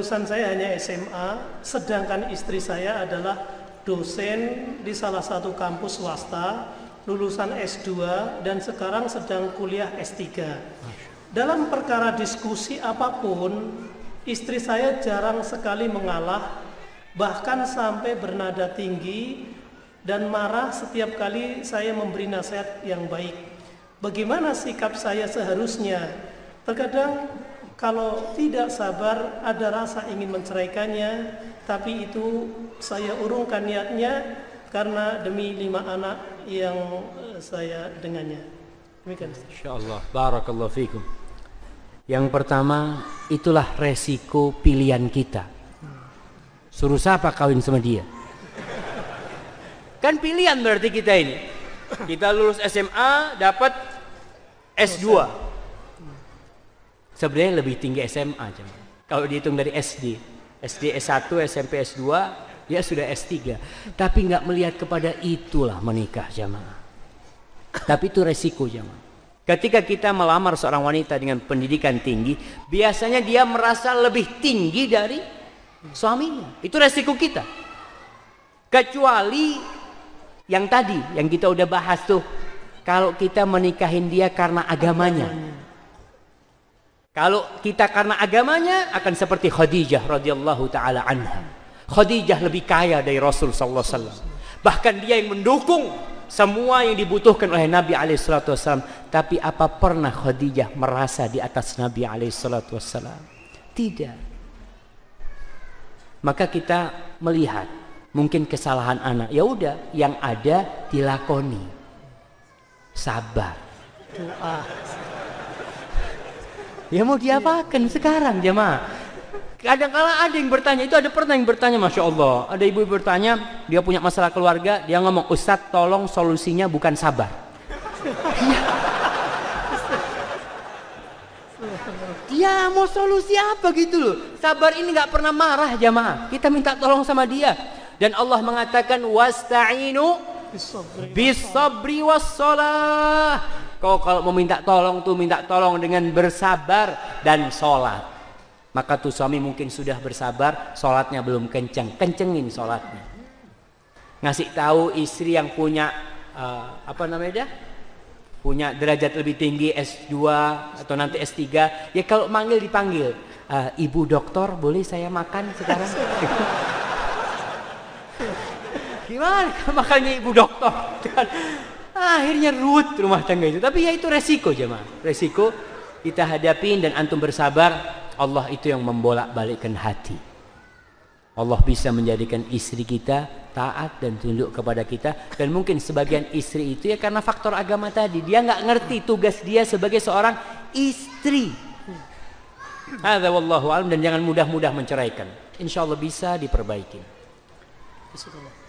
Lulusan saya hanya SMA, sedangkan istri saya adalah dosen di salah satu kampus swasta, lulusan S2 dan sekarang sedang kuliah S3. Dalam perkara diskusi apa pun, istri saya jarang sekali mengalah, bahkan sampai bernada tinggi dan marah setiap kali saya memberi nasihat yang baik. Bagaimana sikap saya seharusnya? Terkadang kalau tidak sabar ada rasa ingin menceraikannya, tapi itu saya urungkan niatnya karena demi lima anak yang eh, saya dengannya. Demikian. Insyaallah. Barakallahu fikum. Yang pertama, itulah resiko pilihan kita. Suruh siapa kawin sama dia? Kan pilihan berarti kita ini. Kita lulus SMA dapat S2 sebenarnya lebih tinggi SMA cuman. Kalau dihitung dari SD, SD S1, SMP S2, dia sudah S3. Tapi nggak melihat kepada itulah menikah jamaah. Tapi itu resiko jamaah. Ketika kita melamar seorang wanita dengan pendidikan tinggi, biasanya dia merasa lebih tinggi dari suaminya. Itu resiko kita. Kecuali yang tadi, yang kita udah bahas tuh, kalau kita menikahin dia karena agamanya. Kalau kita karena agamanya akan seperti Khadijah radhiyallahu taala anha. Khadijah lebih kaya dari Rasul sallallahu alaihi wasallam. Bahkan dia yang mendukung semua yang dibutuhkan oleh Nabi alaihi salatu wasallam. Tapi apa pernah Khadijah merasa di atas Nabi alaihi salatu wasallam? Tidak. Maka kita melihat mungkin kesalahan anak. Ya udah, yang ada dilakoni. Sabar. Doa. Ya mau diapakan sekarang jemaah? Kadang-kala ada yang bertanya, itu ada pernah yang bertanya, Masya Allah. Ada ibu bertanya, dia punya masalah keluarga, dia ngomong, Ustadz tolong solusinya bukan sabar. dia mau solusi apa gitu loh. Sabar ini nggak pernah marah jamaah. Kita minta tolong sama dia. Dan Allah mengatakan, Wasta'inu bisabri wassalah Kau kalau mau minta tolong tuh minta tolong dengan bersabar dan sholat. Maka tuh suami mungkin sudah bersabar, sholatnya belum kenceng, kencengin sholatnya. Ngasih tahu istri yang punya uh, apa namanya? Punya derajat lebih tinggi S2 atau nanti S3, ya kalau manggil dipanggil. Uh, Ibu dokter, boleh saya makan sekarang? Gimana makannya ibu dokter? akhirnya ruwet rumah tangga itu. Tapi ya itu resiko jemaah. Resiko kita hadapin dan antum bersabar Allah itu yang membolak balikkan hati. Allah bisa menjadikan istri kita taat dan tunduk kepada kita. Dan mungkin sebagian istri itu ya karena faktor agama tadi. Dia nggak ngerti tugas dia sebagai seorang istri. Hadza wallahu alam dan jangan mudah-mudah menceraikan. Insyaallah bisa diperbaiki. Bismillah